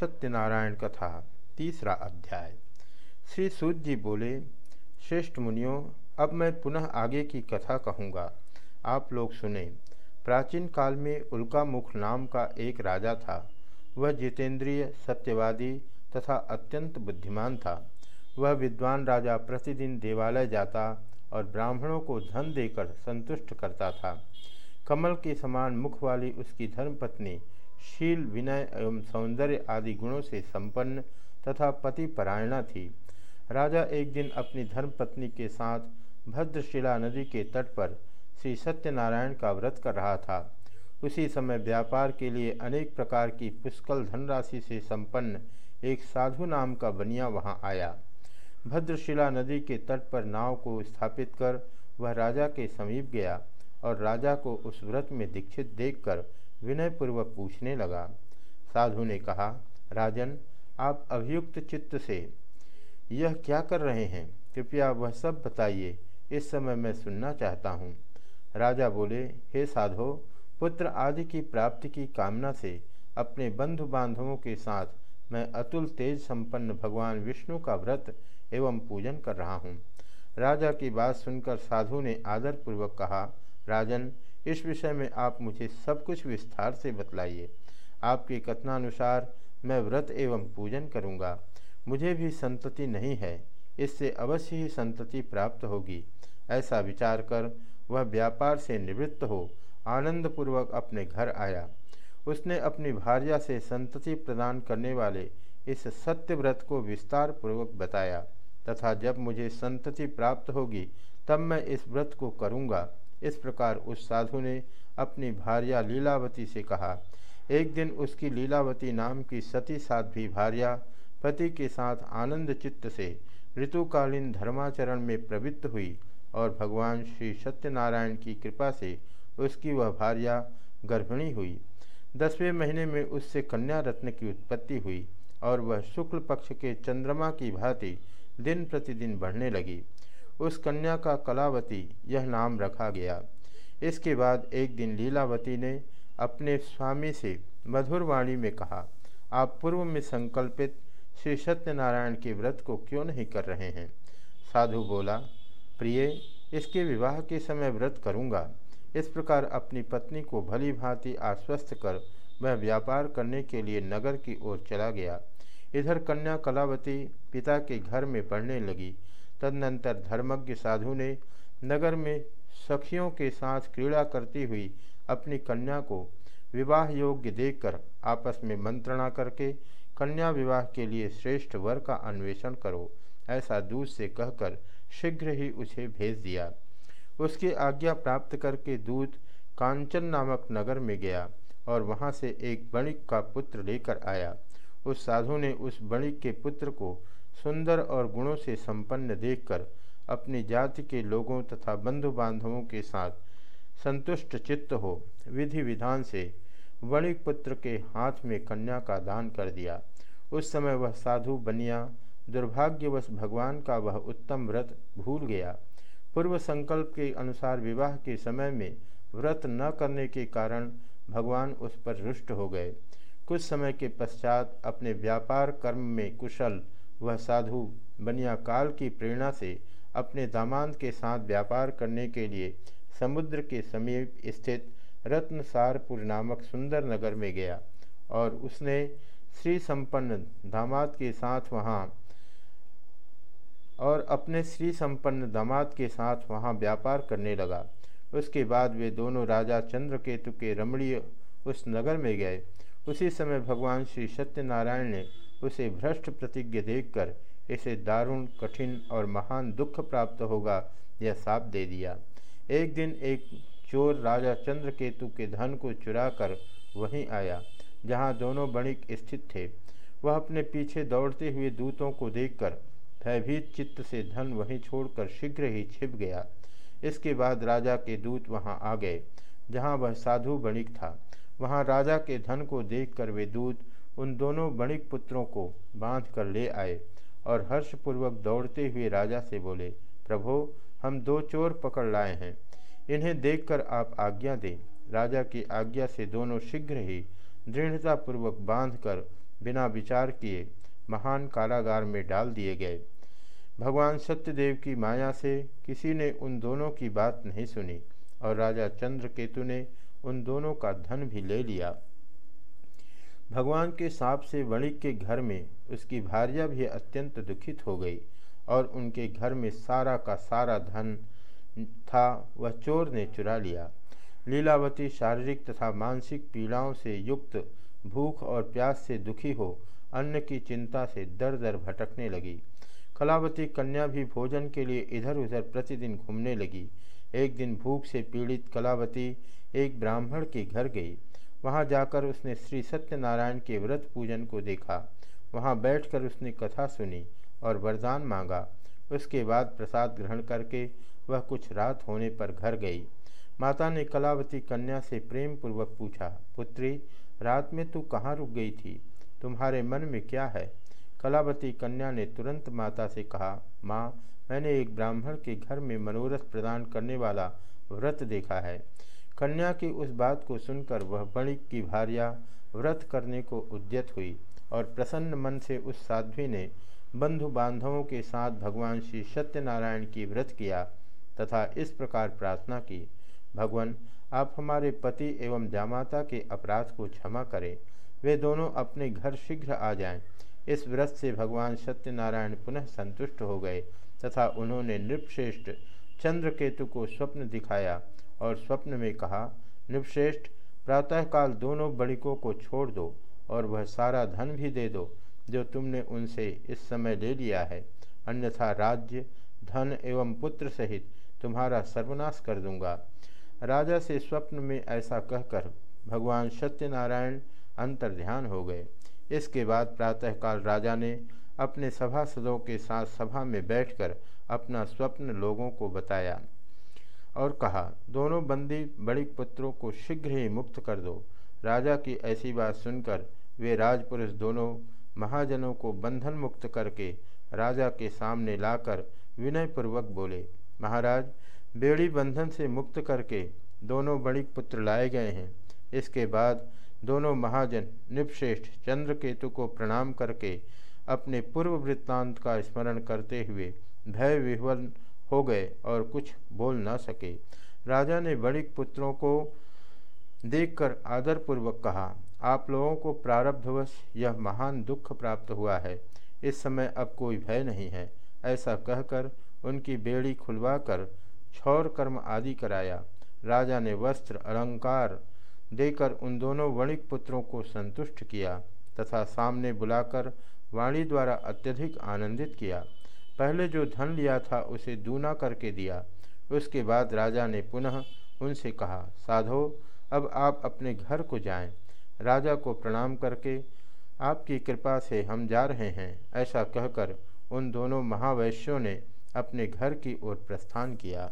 सत्यनारायण कथा, तीसरा अध्याय। श्री सूत जी बोले, श्रेष्ठ मुनियों, अब मैं पुनः आगे की कथा कहूँगा। आप लोग सुने, प्राचीन काल में उल्कामुख नाम का एक राजा था। वह जितेंद्रिय, सत्यवादी तथा अत्यंत बुद्धिमान था। वह विद्वान राजा प्रतिदिन देवालय जाता और ब्राह्मणों को धन देकर संतुष्ट करता था। कमल के समान मुख वाली उसकी धर्मपत्नी शील, विनय एवं सौंदर्य आदि गुणों से संपन्न तथा पति परायणा थी। राजा एक दिन अपनी धर्मपत्नी के साथ भद्रशिला नदी के तट पर श्री सत्यनारायण का व्रत कर रहा था। उसी समय व्यापार के लिए अनेक प्रकार की पुष्कल धनराशि से संपन्न एक साधु नाम का बनिया वहाँ आया। भद्रशिला नदी के तट पर नाव को स्थापित कर वह राजा के समीप गया और राजा को उस व्रत में दीक्षित देखकर विनयपूर्वक पूछने लगा। साधु ने कहा, राजन, आप अभियुक्त चित्त से यह क्या कर रहे हैं? कृपया वह सब बताइए। इस समय मैं सुनना चाहता हूँ। राजा बोले, हे साधो, पुत्र आदि की प्राप्ति की कामना से अपने बंधु बांधवों के साथ मैं अतुल तेज संपन्न भगवान विष्णु का व्रत एवं पूजन कर रहा हूँ। राजा की बात सुनकर साधु ने आदरपूर्वक कहा, राजन इस विषय में आप मुझे सब कुछ विस्तार से बतलाइए। आपके कथनानुसार मैं व्रत एवं पूजन करूँगा। मुझे भी संतति नहीं है, इससे अवश्य ही संतति प्राप्त होगी। ऐसा विचार कर वह व्यापार से निवृत्त हो, आनंदपूर्वक अपने घर आया। उसने अपनी भार्या से संतति प्रदान करने वाले इस सत्य व्रत को विस्तार पूर्वक बताया, तथा जब मुझे संतति प्राप्त होगी, तब मैं इस व्रत को करूँगा। इस प्रकार उस साधु ने अपनी भार्या लीलावती से कहा, एक दिन उसकी लीलावती नाम की सती साध्वी भार्या, पति के साथ आनंद चित्त से ऋतुकालीन धर्माचरण में प्रवृत्त हुई और भगवान श्री सत्यनारायण की कृपा से उसकी वह भार्या गर्भिणी हुई। दसवें महीने में उससे कन्या रत्न की उत्पत्ति हुई और वह शुक्ल पक्ष के चंद्रमा की भांति दिन प्रतिदिन बढ़ने लगी। उस कन्या का कलावती यह नाम रखा गया। इसके बाद एक दिन लीलावती ने अपने स्वामी से मधुर वाणी में कहा, आप पूर्व में संकल्पित श्री सत्यनारायण के व्रत को क्यों नहीं कर रहे हैं? साधु बोला, प्रिय, इसके विवाह के समय व्रत करूँगा। इस प्रकार अपनी पत्नी को भली भांति आश्वस्त कर वह व्यापार करने के लिए नगर की ओर चला गया। इधर कन्या कलावती पिता के घर में पढ़ने लगी। तदनंतर धर्मज्ञ साधु ने नगर में सखियों के साथ क्रीड़ा करती हुई अपनी कन्या को विवाह योग्य देखकर आपस में मंत्रणा करके कन्या विवाह के लिए श्रेष्ठ वर का अन्वेषण करो, ऐसा दूध से कहकर शीघ्र ही उसे भेज दिया। उसकी आज्ञा प्राप्त करके दूत कांचन नामक नगर में गया और वहाँ से एक बणिक का पुत्र लेकर आया। उस साधु ने उस बणिक के पुत्र को सुंदर और गुणों से संपन्न देखकर अपनी जाति के लोगों तथा बंधु बांधवों के साथ संतुष्ट चित्त हो विधि विधान से वणिक पुत्र के हाथ में कन्या का दान कर दिया। उस समय वह साधु बनिया, दुर्भाग्यवश भगवान का वह उत्तम व्रत भूल गया। पूर्व संकल्प के अनुसार विवाह के समय में व्रत न करने के कारण भगवान उस पर रुष्ट हो गए। कुछ समय के पश्चात अपने व्यापार कर्म में कुशल वह साधु बनिया काल की प्रेरणा से अपने दामाद के साथ व्यापार करने के लिए समुद्र के समीप स्थित रत्नसारपुर नामक सुंदर नगर में गया और उसने श्री संपन्न दामाद के साथ वहाँ और अपने श्री संपन्न दामाद के साथ वहाँ व्यापार करने लगा। उसके बाद वे दोनों राजा चंद्रकेतु के रमणीय उस नगर में गए। उसी समय भगवान श्री सत्यनारायण ने उसे भ्रष्ट प्रतिज्ञ देखकर इसे दारुण, कठिन और महान दुख प्राप्त होगा, यह साप दे दिया। एक दिन एक चोर राजा चंद्रकेतु के धन को चुराकर वहीं आया, जहाँ दोनों बणिक स्थित थे। वह अपने पीछे दौड़ते हुए दूतों को देखकर भयभीत चित्त से धन वहीं छोड़कर शीघ्र ही छिप गया। इसके बाद राजा के दूत वहाँ आ गए, जहाँ वह साधु बणिक था। वहाँ राजा के धन को देखकर वे दूत उन दोनों बणिक पुत्रों को बाँध कर ले आए और हर्षपूर्वक दौड़ते हुए राजा से बोले, प्रभो, हम दो चोर पकड़ लाए हैं। इन्हें देखकर आप आज्ञा दें। राजा की आज्ञा से दोनों शीघ्र ही दृढ़तापूर्वक बाँध कर बिना विचार किए महान कारागार में डाल दिए गए। भगवान सत्यदेव की माया से किसी ने उन दोनों की बात नहीं सुनी और राजा चंद्रकेतु ने उन दोनों का धन भी ले लिया। भगवान के साप से वणिक के घर में उसकी भार्या भी अत्यंत दुखित हो गई और उनके घर में सारा का सारा धन था, वह चोर ने चुरा लिया। लीलावती शारीरिक तथा मानसिक पीड़ाओं से युक्त, भूख और प्यास से दुखी हो, अन्न की चिंता से दर दर भटकने लगी। कलावती कन्या भी भोजन के लिए इधर उधर प्रतिदिन घूमने लगी। एक दिन भूख से पीड़ित कलावती एक ब्राह्मण के घर गई। वहाँ जाकर उसने श्री सत्यनारायण के व्रत पूजन को देखा। वहाँ बैठकर उसने कथा सुनी और वरदान मांगा। उसके बाद प्रसाद ग्रहण करके वह कुछ रात होने पर घर गई। माता ने कलावती कन्या से प्रेम पूर्वक पूछा, पुत्री, रात में तू कहाँ रुक गई थी? तुम्हारे मन में क्या है? कलावती कन्या ने तुरंत माता से कहा, माँ, मैंने एक ब्राह्मण के घर में मनोरथ प्रदान करने वाला व्रत देखा है। कन्या की उस बात को सुनकर वह बणिक की भार्या व्रत करने को उद्यत हुई और प्रसन्न मन से उस साध्वी ने बंधु बांधवों के साथ भगवान श्री सत्यनारायण की व्रत किया तथा इस प्रकार प्रार्थना की, भगवान, आप हमारे पति एवं जामाता के अपराध को क्षमा करें वे दोनों अपने घर शीघ्र आ जाएँ। इस व्रत से भगवान सत्यनारायण पुनः संतुष्ट हो गए तथा उन्होंने नृपश्रेष्ठ चंद्रकेतु को स्वप्न दिखाया और स्वप्न में कहा, निपश्रेष्ठ, प्रातःकाल दोनों बड़िकों को छोड़ दो और वह सारा धन भी दे दो जो तुमने उनसे इस समय ले लिया है। अन्यथा राज्य, धन एवं पुत्र सहित तुम्हारा सर्वनाश कर दूँगा राजा से स्वप्न में ऐसा कहकर भगवान सत्यनारायण अंतर ध्यान हो गए। इसके बाद प्रातःकाल राजा ने अपने सभासदों के साथ सभा में बैठकर अपना स्वप्न लोगों को बताया। और कहा, दोनों बंदी बड़ी पुत्रों को शीघ्र ही मुक्त कर दो। राजा की ऐसी बात सुनकर वे राजपुरुष दोनों महाजनों को बंधन मुक्त करके राजा के सामने लाकर विनयपूर्वक बोले, महाराज, बेड़ी बंधन से मुक्त करके दोनों बड़ी पुत्र लाए गए हैं। इसके बाद दोनों महाजन निपश्रेष्ठ चंद्रकेतु को प्रणाम करके अपने पूर्व वृत्तांत का स्मरण करते हुए भय विह्वल हो गए और कुछ बोल न सके। राजा ने बड़ी पुत्रों को देखकर आदरपूर्वक कहा, आप लोगों को प्रारब्धवश यह महान दुख प्राप्त हुआ है। इस समय अब कोई भय नहीं है। ऐसा कहकर उनकी बेड़ी खुलवाकर छौर कर्म आदि कराया। राजा ने वस्त्र, अलंकार देकर उन दोनों वणिक पुत्रों को संतुष्ट किया तथा सामने बुलाकर वाणी द्वारा अत्यधिक आनंदित किया। पहले जो धन लिया था उसे दूना करके दिया। उसके बाद राजा ने पुनः उनसे कहा, साधो, अब आप अपने घर को जाएँ। राजा को प्रणाम करके, आपकी कृपा से हम जा रहे हैं। ऐसा कहकर उन दोनों महावैश्यों ने अपने घर की ओर प्रस्थान किया।